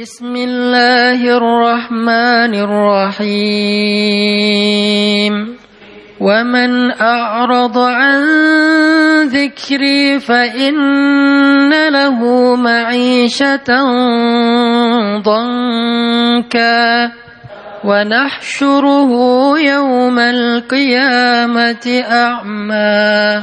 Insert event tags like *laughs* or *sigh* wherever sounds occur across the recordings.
بسم الله الرحمن الرحيم. ومن أعرض عن ذكري فإن له معيشة ضنكا. ونحشره يوم القيامة أعمى.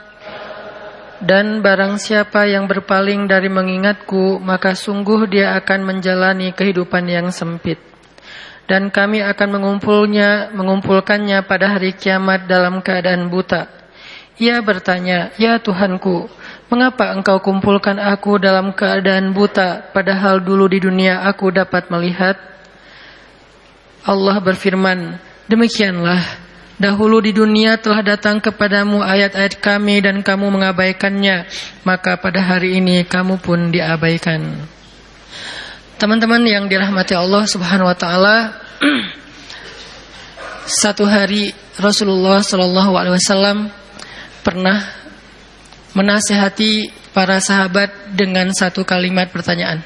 Dan barang siapa yang berpaling dari mengingatku, maka sungguh dia akan menjalani kehidupan yang sempit. Dan kami akan mengumpulnya, mengumpulkannya pada hari kiamat dalam keadaan buta. Ia bertanya, Ya Tuhanku, mengapa engkau kumpulkan aku dalam keadaan buta, padahal dulu di dunia aku dapat melihat? Allah berfirman, demikianlah Dahulu di dunia telah datang kepadamu ayat-ayat kami dan kamu mengabaikannya. Maka pada hari ini kamu pun diabaikan. Teman-teman yang dirahmati Allah Subhanahu wa taala, *clears throat* satu hari Rasulullah wasallam pernah menasehati para sahabat dengan satu kalimat pertanyaan.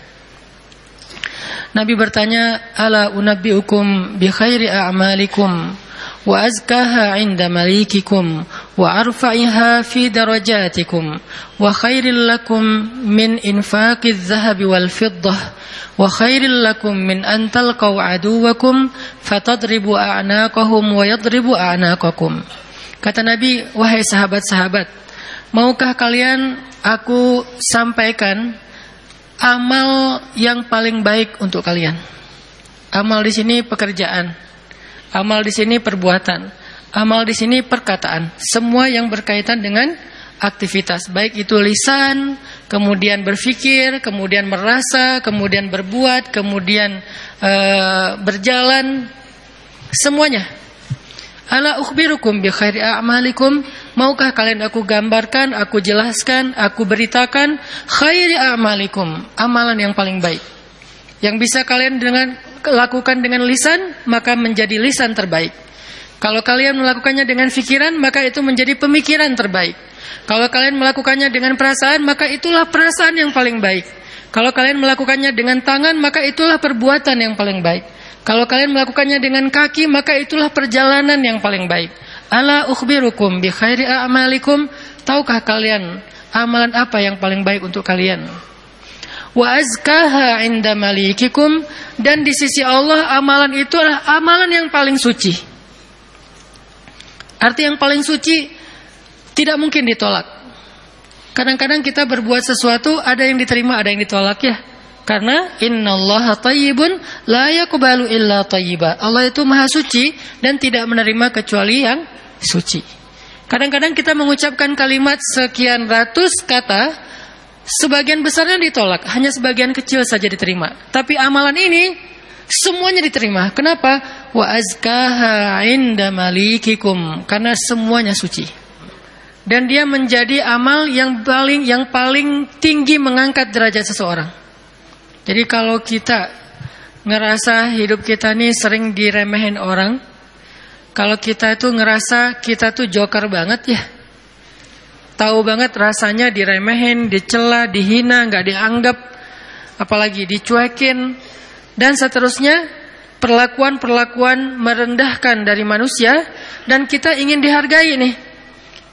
Nabi bertanya, "Ala unabbiukum bi khairi a'malikum?" وأزكاها عند مليككم وأرفعها في درجاتكم وخير لكم من إنفاق الذهب والفضة وخير لكم من أن تلقوا عدوكم فتضربوا أعناقهم ويضربوا أعناقكم Kata Nabi, wahai sahabat-sahabat, maukah kalian aku sampaikan amal yang paling baik untuk kalian? Amal di sini pekerjaan, Amal di sini perbuatan. Amal di sini perkataan. Semua yang berkaitan dengan aktivitas. Baik itu lisan, kemudian berpikir, kemudian merasa, kemudian berbuat, kemudian uh, berjalan. Semuanya. Ala ukhbirukum bi khairi a'malikum. Maukah kalian aku gambarkan, aku jelaskan, aku beritakan khairi a'malikum, amalan yang paling baik. Yang bisa kalian dengan lakukan dengan lisan, maka menjadi lisan terbaik. Kalau kalian melakukannya dengan pikiran, maka itu menjadi pemikiran terbaik. Kalau kalian melakukannya dengan perasaan, maka itulah perasaan yang paling baik. Kalau kalian melakukannya dengan tangan, maka itulah perbuatan yang paling baik. Kalau kalian melakukannya dengan kaki, maka itulah perjalanan yang paling baik. Ala ukhbirukum bi khairi a'malikum. Tahukah kalian amalan apa yang paling baik untuk kalian? Wa azkaha inda malikikum dan di sisi Allah amalan itu adalah amalan yang paling suci. Arti yang paling suci tidak mungkin ditolak. Kadang-kadang kita berbuat sesuatu ada yang diterima, ada yang ditolak ya. Karena innallaha tayyibun la yaqbalu illa tayyiba. Allah itu maha suci dan tidak menerima kecuali yang suci. Kadang-kadang kita mengucapkan kalimat sekian ratus kata Sebagian besarnya ditolak, hanya sebagian kecil saja diterima. Tapi amalan ini semuanya diterima. Kenapa? Wa azkaha inda malikikum, karena semuanya suci. Dan dia menjadi amal yang paling yang paling tinggi mengangkat derajat seseorang. Jadi kalau kita ngerasa hidup kita ini sering diremehin orang, kalau kita itu ngerasa kita tuh joker banget ya, Tahu banget rasanya diremehin, dicela, dihina, nggak dianggap, apalagi dicuekin dan seterusnya. Perlakuan-perlakuan merendahkan dari manusia dan kita ingin dihargai nih.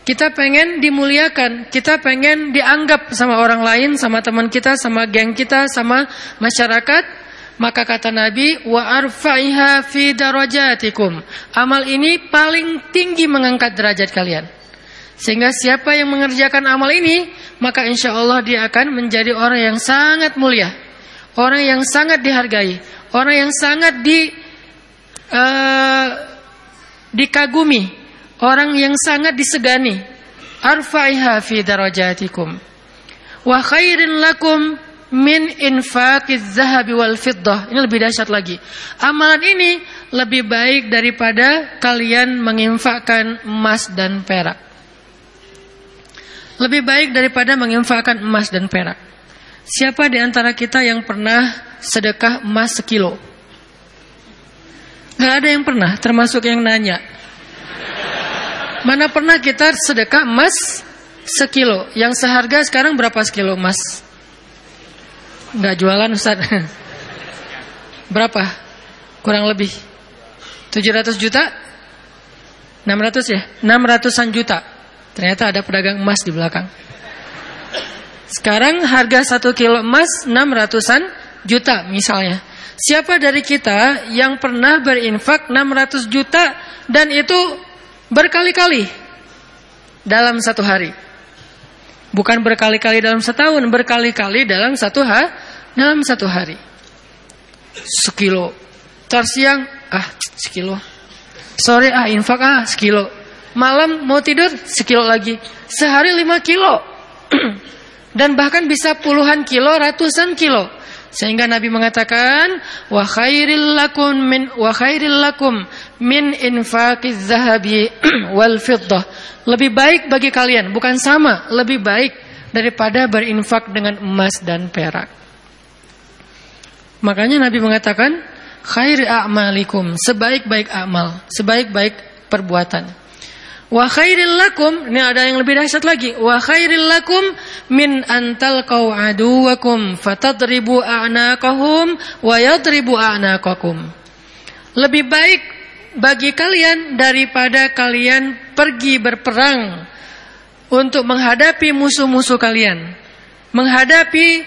Kita pengen dimuliakan, kita pengen dianggap sama orang lain, sama teman kita, sama geng kita, sama masyarakat. Maka kata Nabi, wa arfa'iha fi darajatikum. Amal ini paling tinggi mengangkat derajat kalian. Sehingga siapa yang mengerjakan amal ini, maka insya Allah dia akan menjadi orang yang sangat mulia, orang yang sangat dihargai, orang yang sangat di uh, dikagumi, orang yang sangat disegani. Arfa'iha fi darajatikum. Wa khairin lakum min infaqiz zahabi wal fiddah. Ini lebih dahsyat lagi. Amalan ini lebih baik daripada kalian menginfakkan emas dan perak. Lebih baik daripada menginfakkan emas dan perak. Siapa di antara kita yang pernah sedekah emas sekilo? Gak ada yang pernah, termasuk yang nanya. Mana pernah kita sedekah emas sekilo? Yang seharga sekarang berapa sekilo emas? Nggak jualan Ustaz. *laughs* Berapa? Kurang lebih 700 juta? 600 ya? 600an juta. Ternyata ada pedagang emas di belakang. Sekarang harga 1 kilo emas 600an juta misalnya. Siapa dari kita yang pernah berinfak 600 juta dan itu berkali-kali dalam satu hari? Bukan berkali-kali dalam setahun, berkali-kali dalam satu ha, dalam satu hari. Sekilo. Tar siang, ah sekilo. Sore ah infak ah sekilo. Malam mau tidur sekilo lagi. Sehari lima kilo. *clears throat* Dan bahkan bisa puluhan kilo, ratusan kilo. Sehingga Nabi mengatakan wa khairil lakum min wa khairil lakum min infaqiz zahabi *clears throat* wal fiddah. Lebih baik bagi kalian, bukan sama, lebih baik daripada berinfak dengan emas dan perak. Makanya Nabi mengatakan khair a'malikum, sebaik-baik amal, sebaik-baik perbuatan. Wa khairil lakum, ini ada yang lebih dahsyat lagi. Wa khairil lakum min antal kau aduwakum fatadribu a'naqahum wa yadribu a'naqakum. Lebih baik bagi kalian daripada kalian pergi berperang untuk menghadapi musuh-musuh kalian. Menghadapi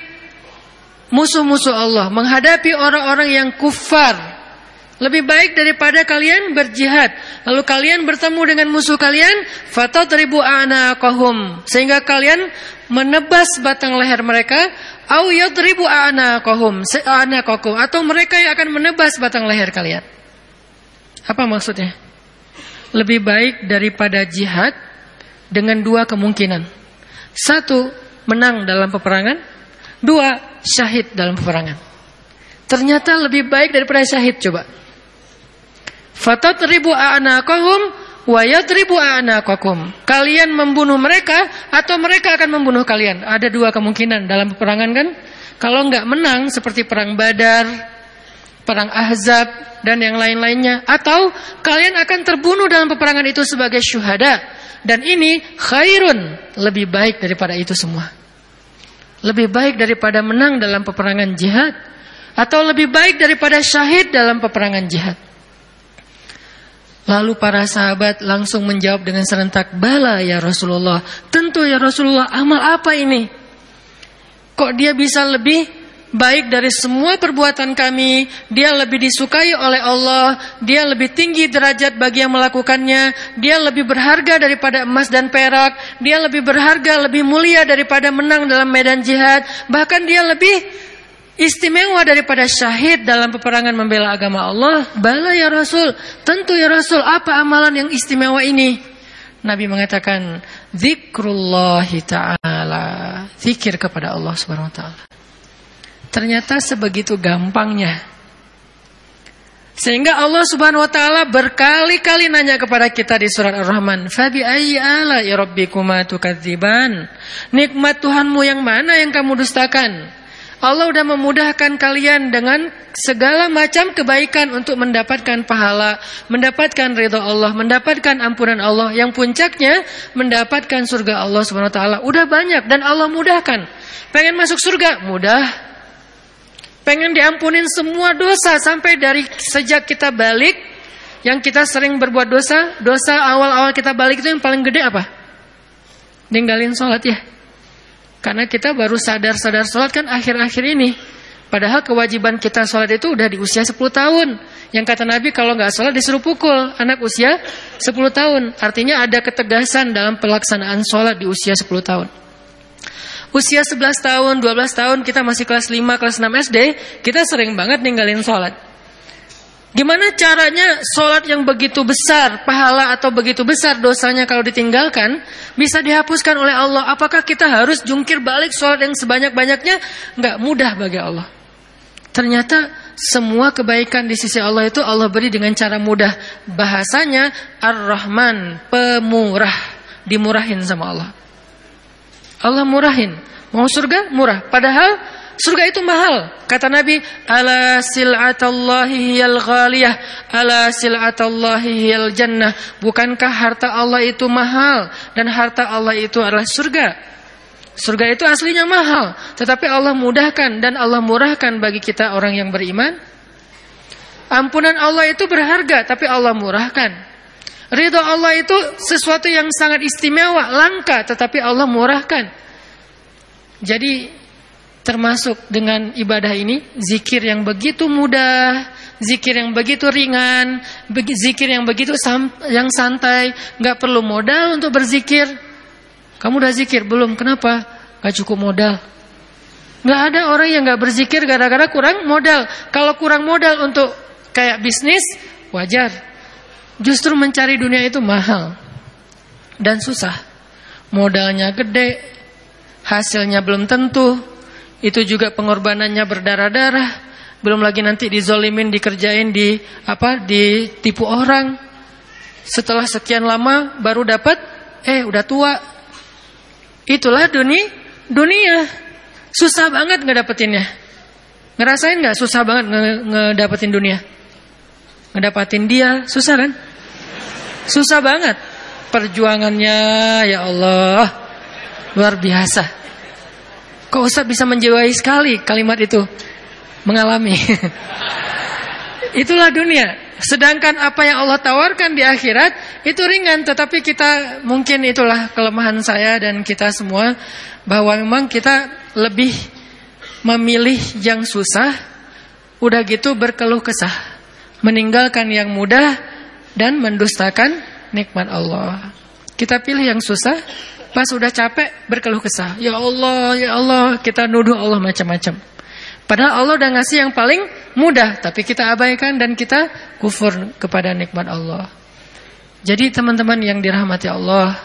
musuh-musuh Allah, menghadapi orang-orang yang kufar lebih baik daripada kalian berjihad. Lalu kalian bertemu dengan musuh kalian, fatadribu a'naqahum. Sehingga kalian menebas batang leher mereka, au yadribu a'naqahum, a'naqakum atau mereka yang akan menebas batang leher kalian. Apa maksudnya? Lebih baik daripada jihad dengan dua kemungkinan. Satu, menang dalam peperangan. Dua, syahid dalam peperangan. Ternyata lebih baik daripada syahid coba. Fatatribu a'naqahum wa yadribu a'naqakum. Kalian membunuh mereka atau mereka akan membunuh kalian. Ada dua kemungkinan dalam peperangan kan? Kalau enggak menang seperti perang Badar, perang Ahzab dan yang lain-lainnya atau kalian akan terbunuh dalam peperangan itu sebagai syuhada. Dan ini khairun, lebih baik daripada itu semua. Lebih baik daripada menang dalam peperangan jihad atau lebih baik daripada syahid dalam peperangan jihad. Lalu para sahabat langsung menjawab dengan serentak, "Bala ya Rasulullah." Tentu ya Rasulullah, amal apa ini? Kok dia bisa lebih baik dari semua perbuatan kami? Dia lebih disukai oleh Allah, dia lebih tinggi derajat bagi yang melakukannya, dia lebih berharga daripada emas dan perak, dia lebih berharga, lebih mulia daripada menang dalam medan jihad, bahkan dia lebih Istimewa daripada syahid dalam peperangan membela agama Allah. Bala ya Rasul. Tentu ya Rasul. Apa amalan yang istimewa ini? Nabi mengatakan. Zikrullahi ta'ala. Zikir kepada Allah subhanahu wa ta'ala. Ternyata sebegitu gampangnya. Sehingga Allah subhanahu wa ta'ala berkali-kali nanya kepada kita di surat Ar-Rahman. Fabi ayyi ala rabbikuma tukadziban. Nikmat Tuhanmu yang mana yang kamu dustakan? Allah sudah memudahkan kalian dengan segala macam kebaikan untuk mendapatkan pahala, mendapatkan ridho Allah, mendapatkan ampunan Allah. Yang puncaknya mendapatkan surga Allah Subhanahu wa taala. Udah banyak dan Allah mudahkan. Pengen masuk surga? Mudah. Pengen diampunin semua dosa sampai dari sejak kita balik yang kita sering berbuat dosa, dosa awal-awal kita balik itu yang paling gede apa? Ninggalin sholat ya. Karena kita baru sadar-sadar sholat kan akhir-akhir ini. Padahal kewajiban kita sholat itu udah di usia 10 tahun. Yang kata Nabi kalau nggak sholat disuruh pukul anak usia 10 tahun. Artinya ada ketegasan dalam pelaksanaan sholat di usia 10 tahun. Usia 11 tahun, 12 tahun kita masih kelas 5, kelas 6 SD, kita sering banget ninggalin sholat. Gimana caranya sholat yang begitu besar, pahala atau begitu besar dosanya kalau ditinggalkan, bisa dihapuskan oleh Allah? Apakah kita harus jungkir balik sholat yang sebanyak-banyaknya? Enggak mudah bagi Allah. Ternyata semua kebaikan di sisi Allah itu Allah beri dengan cara mudah. Bahasanya Ar-Rahman, pemurah. Dimurahin sama Allah. Allah murahin. Mau surga? Murah. Padahal Surga itu mahal. Kata Nabi, ala sil'atallahi hiyal ghaliyah, ala sil'atallahi hiyal jannah. Bukankah harta Allah itu mahal dan harta Allah itu adalah surga? Surga itu aslinya mahal, tetapi Allah mudahkan dan Allah murahkan bagi kita orang yang beriman. Ampunan Allah itu berharga, tapi Allah murahkan. Ridho Allah itu sesuatu yang sangat istimewa, langka, tetapi Allah murahkan. Jadi termasuk dengan ibadah ini zikir yang begitu mudah, zikir yang begitu ringan, zikir yang begitu yang santai, nggak perlu modal untuk berzikir. Kamu udah zikir belum? Kenapa? Gak cukup modal. Nggak ada orang yang nggak berzikir gara-gara kurang modal. Kalau kurang modal untuk kayak bisnis wajar. Justru mencari dunia itu mahal dan susah. Modalnya gede, hasilnya belum tentu, itu juga pengorbanannya berdarah-darah, belum lagi nanti dizolimin, dikerjain, di apa, ditipu orang. Setelah sekian lama baru dapat, eh udah tua. Itulah dunia, dunia. Susah banget ngedapetinnya. Ngerasain nggak susah banget ngedapetin dunia? Ngedapetin dia susah kan? Susah banget perjuangannya ya Allah luar biasa. Kok Ustaz bisa menjiwai sekali kalimat itu? Mengalami. *laughs* Itulah dunia. Sedangkan apa yang Allah tawarkan di akhirat itu ringan, tetapi kita mungkin itulah kelemahan saya dan kita semua bahwa memang kita lebih memilih yang susah, udah gitu berkeluh kesah, meninggalkan yang mudah dan mendustakan nikmat Allah. Kita pilih yang susah, Pas sudah capek berkeluh kesah. Ya Allah, ya Allah, kita nuduh Allah macam-macam. Padahal Allah udah ngasih yang paling mudah, tapi kita abaikan dan kita kufur kepada nikmat Allah. Jadi teman-teman yang dirahmati Allah,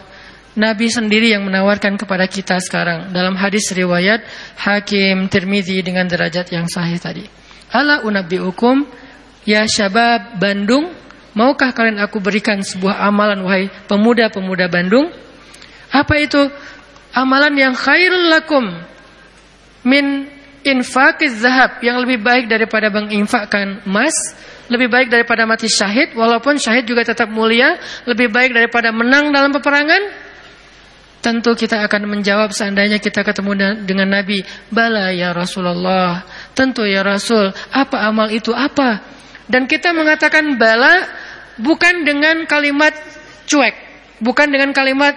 Nabi sendiri yang menawarkan kepada kita sekarang dalam hadis riwayat Hakim Tirmizi dengan derajat yang sahih tadi. Ala unabbiukum ya syabab Bandung, maukah kalian aku berikan sebuah amalan wahai pemuda-pemuda Bandung? Apa itu? Amalan yang khairul lakum min infakiz zahab yang lebih baik daripada menginfakkan emas, lebih baik daripada mati syahid walaupun syahid juga tetap mulia, lebih baik daripada menang dalam peperangan. Tentu kita akan menjawab seandainya kita ketemu dengan Nabi, "Bala ya Rasulullah." Tentu ya Rasul, apa amal itu apa? Dan kita mengatakan bala bukan dengan kalimat cuek, bukan dengan kalimat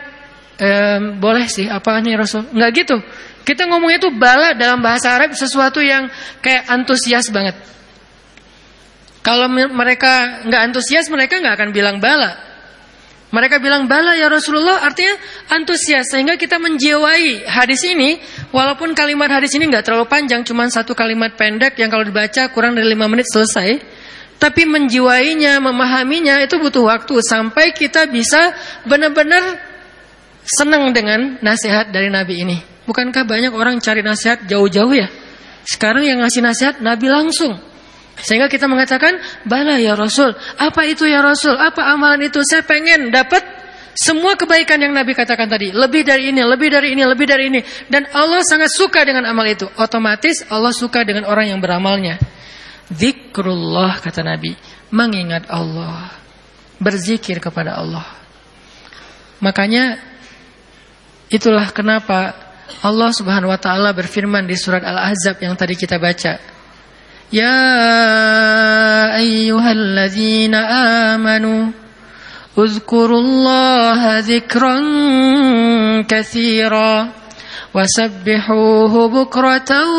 ehm, boleh sih apa nih Rasul? Nggak gitu. Kita ngomongnya itu bala dalam bahasa Arab sesuatu yang kayak antusias banget. Kalau mereka nggak antusias mereka nggak akan bilang bala. Mereka bilang bala ya Rasulullah artinya antusias sehingga kita menjiwai hadis ini walaupun kalimat hadis ini nggak terlalu panjang cuma satu kalimat pendek yang kalau dibaca kurang dari lima menit selesai. Tapi menjiwainya memahaminya itu butuh waktu sampai kita bisa benar-benar senang dengan nasihat dari Nabi ini. Bukankah banyak orang cari nasihat jauh-jauh ya? Sekarang yang ngasih nasihat Nabi langsung. Sehingga kita mengatakan, "Bala ya Rasul, apa itu ya Rasul? Apa amalan itu? Saya pengen dapat semua kebaikan yang Nabi katakan tadi, lebih dari ini, lebih dari ini, lebih dari ini." Dan Allah sangat suka dengan amal itu. Otomatis Allah suka dengan orang yang beramalnya. Zikrullah kata Nabi, mengingat Allah, berzikir kepada Allah. Makanya Itulah kenapa Allah Subhanahu wa taala berfirman di surat Al-Ahzab yang tadi kita baca. Ya ayyuhalladzina amanu uzkurullaha dzikran katsira wasabbihuhu bukratan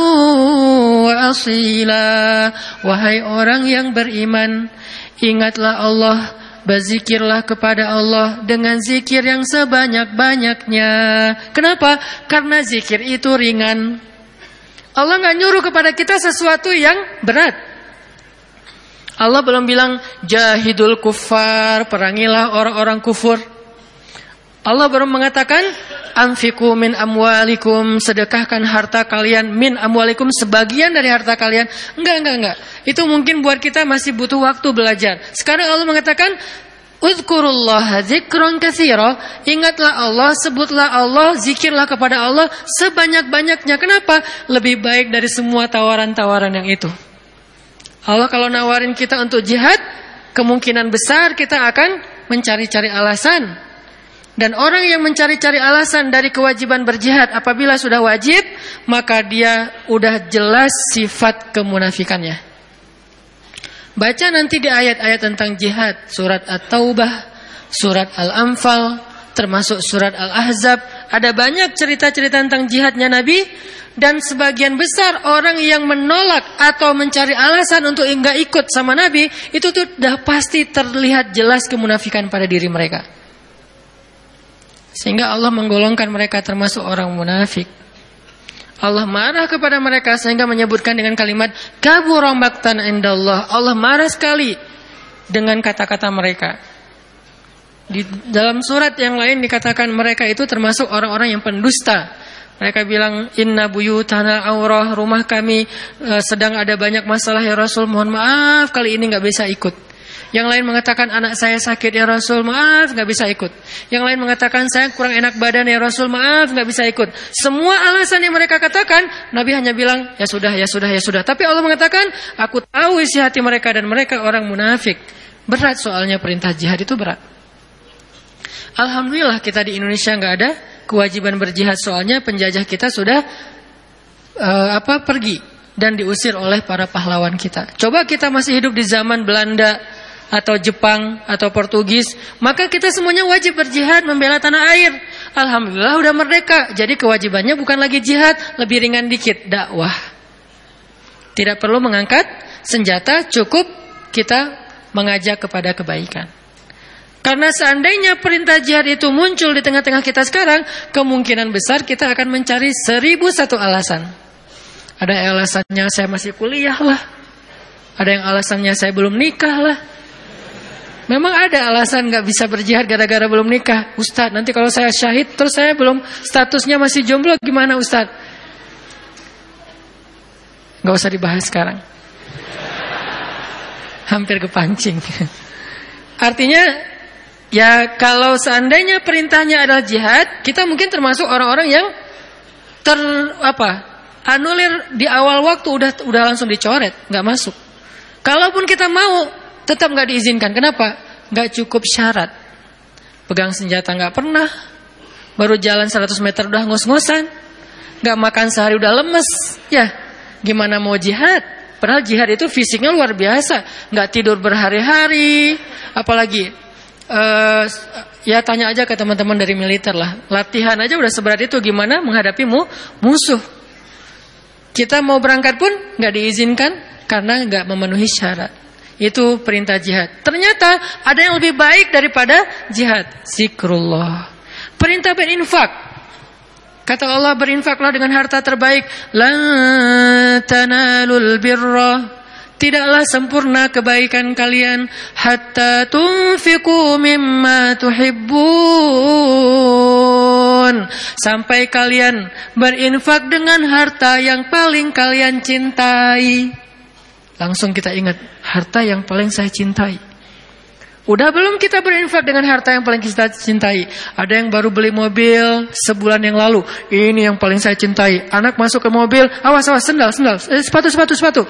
wa asila wahai orang yang beriman ingatlah Allah Berzikirlah kepada Allah dengan zikir yang sebanyak-banyaknya. Kenapa? Karena zikir itu ringan. Allah nggak nyuruh kepada kita sesuatu yang berat. Allah belum bilang jahidul kufar, perangilah orang-orang kufur. Allah baru mengatakan anfiku min amwalikum, sedekahkan harta kalian min amwalikum sebagian dari harta kalian. Enggak, enggak, enggak. Itu mungkin buat kita masih butuh waktu belajar. Sekarang Allah mengatakan Uzkurullah zikron kathiro Ingatlah Allah, sebutlah Allah, zikirlah kepada Allah sebanyak-banyaknya. Kenapa? Lebih baik dari semua tawaran-tawaran yang itu. Allah kalau nawarin kita untuk jihad, kemungkinan besar kita akan mencari-cari alasan. Dan orang yang mencari-cari alasan dari kewajiban berjihad apabila sudah wajib, maka dia udah jelas sifat kemunafikannya. Baca nanti di ayat-ayat tentang jihad, surat At-Taubah, surat Al-Anfal, termasuk surat Al-Ahzab, ada banyak cerita-cerita tentang jihadnya Nabi dan sebagian besar orang yang menolak atau mencari alasan untuk enggak ikut sama Nabi, itu tuh dah pasti terlihat jelas kemunafikan pada diri mereka. Sehingga Allah menggolongkan mereka termasuk orang munafik. Allah marah kepada mereka sehingga menyebutkan dengan kalimat kabura maktan indallah. Allah marah sekali dengan kata-kata mereka. Di dalam surat yang lain dikatakan mereka itu termasuk orang-orang yang pendusta. Mereka bilang inna buyutana aurah rumah kami uh, sedang ada banyak masalah ya Rasul mohon maaf kali ini nggak bisa ikut. Yang lain mengatakan anak saya sakit ya Rasul, maaf nggak bisa ikut. Yang lain mengatakan saya kurang enak badan ya Rasul, maaf nggak bisa ikut. Semua alasan yang mereka katakan, Nabi hanya bilang ya sudah, ya sudah, ya sudah. Tapi Allah mengatakan, aku tahu isi hati mereka dan mereka orang munafik. Berat soalnya perintah jihad itu berat. Alhamdulillah kita di Indonesia nggak ada kewajiban berjihad soalnya penjajah kita sudah uh, apa pergi dan diusir oleh para pahlawan kita. Coba kita masih hidup di zaman Belanda, atau Jepang atau Portugis, maka kita semuanya wajib berjihad membela tanah air. Alhamdulillah udah merdeka. Jadi kewajibannya bukan lagi jihad, lebih ringan dikit, dakwah. Tidak perlu mengangkat senjata, cukup kita mengajak kepada kebaikan. Karena seandainya perintah jihad itu muncul di tengah-tengah kita sekarang, kemungkinan besar kita akan mencari seribu satu alasan. Ada alasannya saya masih kuliah lah. Ada yang alasannya saya belum nikah lah. Memang ada alasan nggak bisa berjihad gara-gara belum nikah, Ustadz. Nanti kalau saya syahid, terus saya belum statusnya masih jomblo, gimana Ustadz? Gak usah dibahas sekarang. Hampir kepancing. Artinya, ya kalau seandainya perintahnya adalah jihad, kita mungkin termasuk orang-orang yang ter apa anulir di awal waktu udah udah langsung dicoret, nggak masuk. Kalaupun kita mau tetap nggak diizinkan. Kenapa? Nggak cukup syarat. Pegang senjata nggak pernah. Baru jalan 100 meter udah ngos-ngosan. Nggak makan sehari udah lemes. Ya, gimana mau jihad? Padahal jihad itu fisiknya luar biasa. Nggak tidur berhari-hari. Apalagi uh, ya tanya aja ke teman-teman dari militer lah. Latihan aja udah seberat itu gimana menghadapi mu musuh. Kita mau berangkat pun nggak diizinkan karena nggak memenuhi syarat. Itu perintah jihad. Ternyata ada yang lebih baik daripada jihad. Zikrullah. Perintah berinfak. Kata Allah berinfaklah dengan harta terbaik. La tanalul birra. Tidaklah sempurna kebaikan kalian hatta tunfiku mimma tuhibbun sampai kalian berinfak dengan harta yang paling kalian cintai. Langsung kita ingat harta yang paling saya cintai. Udah belum kita berinfak dengan harta yang paling kita cintai? Ada yang baru beli mobil sebulan yang lalu. Ini yang paling saya cintai. Anak masuk ke mobil, awas awas sendal sendal, eh, sepatu sepatu sepatu.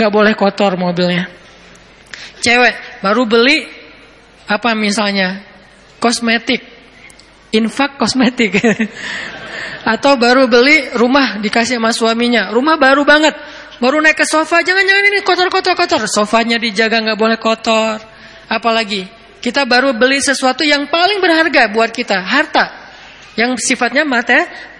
Nggak boleh kotor mobilnya. Cewek baru beli apa misalnya kosmetik, infak kosmetik. *laughs* Atau baru beli rumah dikasih sama suaminya, rumah baru banget. Baru naik ke sofa, jangan-jangan ini kotor-kotor-kotor. Sofanya dijaga nggak boleh kotor. Apalagi kita baru beli sesuatu yang paling berharga buat kita, harta. Yang sifatnya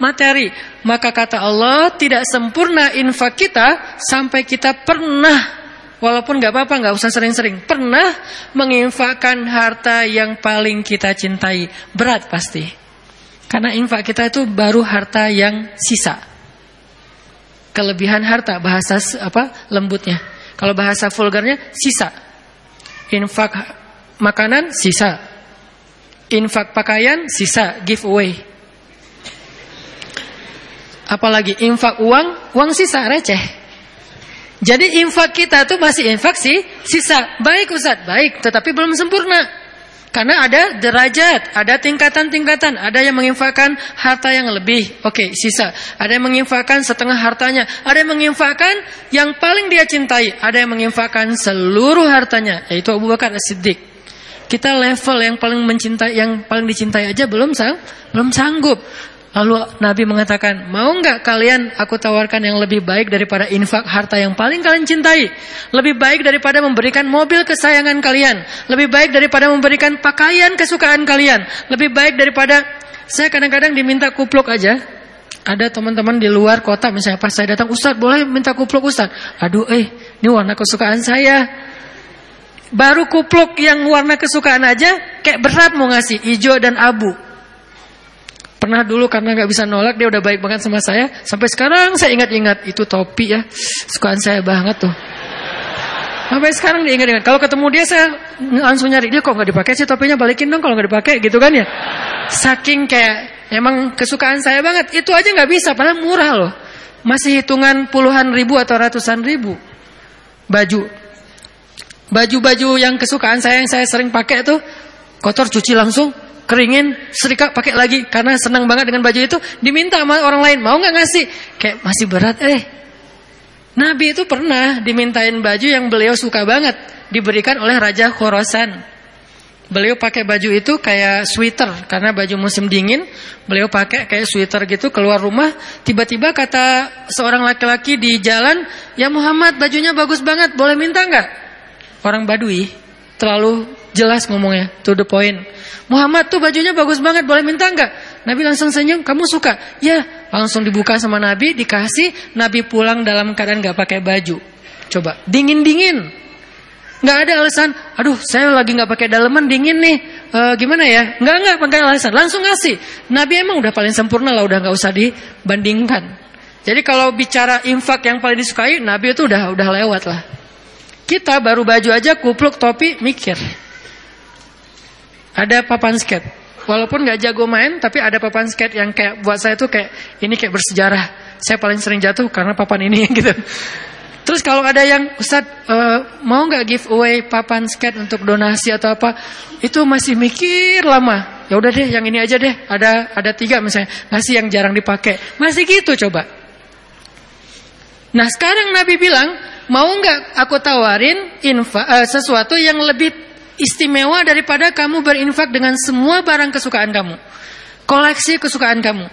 materi. Maka kata Allah, tidak sempurna infak kita sampai kita pernah Walaupun nggak apa-apa, nggak usah sering-sering. Pernah menginfakkan harta yang paling kita cintai. Berat pasti. Karena infak kita itu baru harta yang sisa kelebihan harta bahasa apa lembutnya. Kalau bahasa vulgarnya sisa. Infak makanan sisa. Infak pakaian sisa, giveaway. Apalagi infak uang, uang sisa receh. Jadi infak kita tuh masih infak sih sisa. Baik Ustaz, baik, tetapi belum sempurna. Karena ada derajat, ada tingkatan-tingkatan. Ada yang menginfakkan harta yang lebih. Oke, okay, sisa. Ada yang menginfakkan setengah hartanya. Ada yang menginfakkan yang paling dia cintai. Ada yang menginfakkan seluruh hartanya. Yaitu Abu Bakar As-Siddiq. Kita level yang paling mencintai, yang paling dicintai aja belum sang, belum sanggup. Lalu Nabi mengatakan, mau nggak kalian aku tawarkan yang lebih baik daripada infak harta yang paling kalian cintai? Lebih baik daripada memberikan mobil kesayangan kalian. Lebih baik daripada memberikan pakaian kesukaan kalian. Lebih baik daripada, saya kadang-kadang diminta kupluk aja. Ada teman-teman di luar kota misalnya pas saya datang, Ustaz boleh minta kupluk Ustaz? Aduh eh, ini warna kesukaan saya. Baru kupluk yang warna kesukaan aja kayak berat mau ngasih, hijau dan abu. Pernah dulu karena nggak bisa nolak dia udah baik banget sama saya. Sampai sekarang saya ingat-ingat itu topi ya. Sukaan saya banget tuh. Sampai sekarang dia ingat-ingat. Kalau ketemu dia saya langsung nyari dia kok nggak dipakai sih topinya balikin dong kalau nggak dipakai gitu kan ya. Saking kayak emang kesukaan saya banget. Itu aja nggak bisa padahal murah loh. Masih hitungan puluhan ribu atau ratusan ribu. Baju. Baju-baju yang kesukaan saya yang saya sering pakai tuh kotor cuci langsung keringin, serika pakai lagi karena senang banget dengan baju itu, diminta sama orang lain, mau nggak ngasih? Kayak masih berat eh. Nabi itu pernah dimintain baju yang beliau suka banget, diberikan oleh Raja Khorasan. Beliau pakai baju itu kayak sweater karena baju musim dingin. Beliau pakai kayak sweater gitu keluar rumah. Tiba-tiba kata seorang laki-laki di jalan, ya Muhammad bajunya bagus banget, boleh minta nggak? Orang Badui terlalu jelas ngomongnya, to the point. Muhammad tuh bajunya bagus banget, boleh minta enggak? Nabi langsung senyum, kamu suka? Ya, langsung dibuka sama Nabi, dikasih. Nabi pulang dalam keadaan enggak pakai baju. Coba, dingin-dingin. Enggak ada alasan, aduh saya lagi enggak pakai daleman dingin nih. E, gimana ya? Enggak enggak pakai alasan, langsung ngasih. Nabi emang udah paling sempurna lah, udah enggak usah dibandingkan. Jadi kalau bicara infak yang paling disukai, Nabi itu udah udah lewat lah. Kita baru baju aja kupluk topi mikir. Ada papan skate. Walaupun nggak jago main, tapi ada papan skate yang kayak buat saya tuh kayak ini kayak bersejarah. Saya paling sering jatuh karena papan ini *laughs* gitu. Terus kalau ada yang Ustaz uh, mau nggak giveaway papan skate untuk donasi atau apa, itu masih mikir lama. Ya udah deh, yang ini aja deh. Ada ada tiga misalnya, ngasih yang jarang dipakai. Masih gitu coba. Nah sekarang Nabi bilang, mau nggak aku tawarin infa, uh, sesuatu yang lebih istimewa daripada kamu berinfak dengan semua barang kesukaan kamu. Koleksi kesukaan kamu.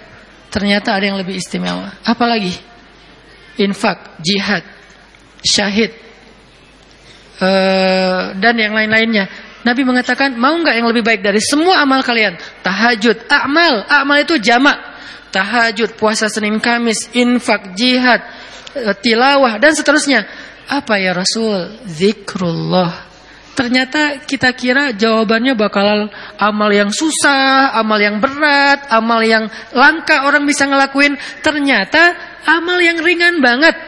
Ternyata ada yang lebih istimewa. Apalagi? Infak, jihad, syahid, uh, dan yang lain-lainnya. Nabi mengatakan, mau nggak yang lebih baik dari semua amal kalian? Tahajud, amal, amal itu jamak. Tahajud, puasa Senin Kamis, infak, jihad, uh, tilawah, dan seterusnya. Apa ya Rasul? Zikrullah Ternyata kita kira jawabannya bakal amal yang susah, amal yang berat, amal yang langka orang bisa ngelakuin. Ternyata amal yang ringan banget.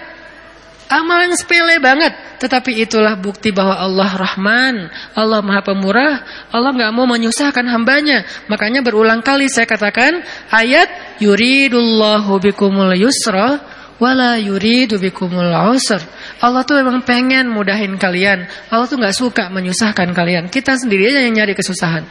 Amal yang sepele banget. Tetapi itulah bukti bahwa Allah Rahman, Allah Maha Pemurah, Allah nggak mau menyusahkan hambanya. Makanya berulang kali saya katakan ayat yuridullahu bikumul yusra wala yuridu bikumul usr. Allah tuh memang pengen mudahin kalian. Allah tuh nggak suka menyusahkan kalian. Kita sendiri aja yang nyari kesusahan.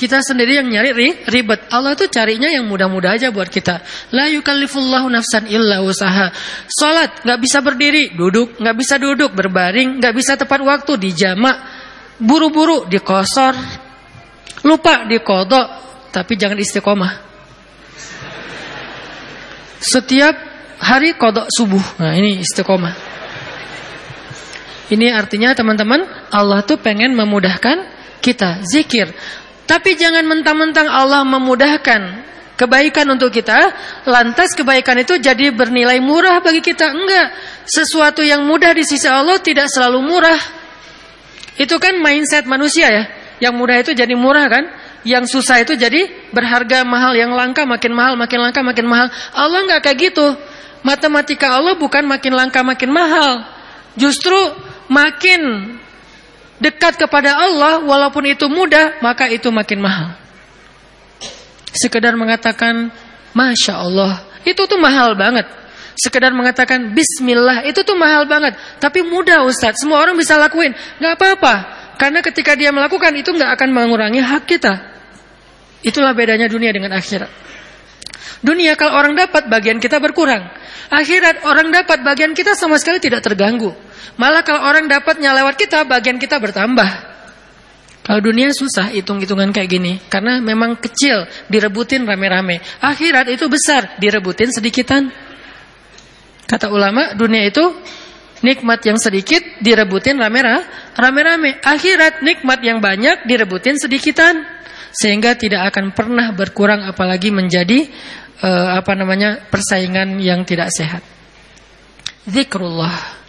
Kita sendiri yang nyari ri, ribet. Allah tuh carinya yang mudah-mudah aja buat kita. La yukallifullahu nafsan illa usaha. Salat nggak bisa berdiri, duduk, nggak bisa duduk, berbaring, nggak bisa tepat waktu, dijamak, buru-buru, dikosor, lupa dikodok, tapi jangan istiqomah. Setiap hari kodok subuh. Nah ini istiqomah. Ini artinya teman-teman Allah tuh pengen memudahkan kita zikir. Tapi jangan mentang-mentang Allah memudahkan kebaikan untuk kita, lantas kebaikan itu jadi bernilai murah bagi kita. Enggak. Sesuatu yang mudah di sisi Allah tidak selalu murah. Itu kan mindset manusia ya. Yang mudah itu jadi murah kan? Yang susah itu jadi berharga mahal, yang langka makin mahal, makin langka makin mahal. Allah enggak kayak gitu. Matematika Allah bukan makin langka makin mahal. Justru makin dekat kepada Allah walaupun itu mudah, maka itu makin mahal. Sekedar mengatakan Masya Allah, itu tuh mahal banget. Sekedar mengatakan Bismillah, itu tuh mahal banget. Tapi mudah Ustadz, semua orang bisa lakuin. Gak apa-apa, karena ketika dia melakukan itu gak akan mengurangi hak kita. Itulah bedanya dunia dengan akhirat. Dunia kalau orang dapat bagian kita berkurang. Akhirat orang dapat bagian kita sama sekali tidak terganggu. Malah kalau orang dapatnya lewat kita bagian kita bertambah. Kalau dunia susah hitung-hitungan kayak gini karena memang kecil direbutin rame-rame. Akhirat itu besar direbutin sedikitan. Kata ulama dunia itu nikmat yang sedikit direbutin rame-rame. Akhirat nikmat yang banyak direbutin sedikitan sehingga tidak akan pernah berkurang apalagi menjadi uh, apa namanya persaingan yang tidak sehat. Zikrullah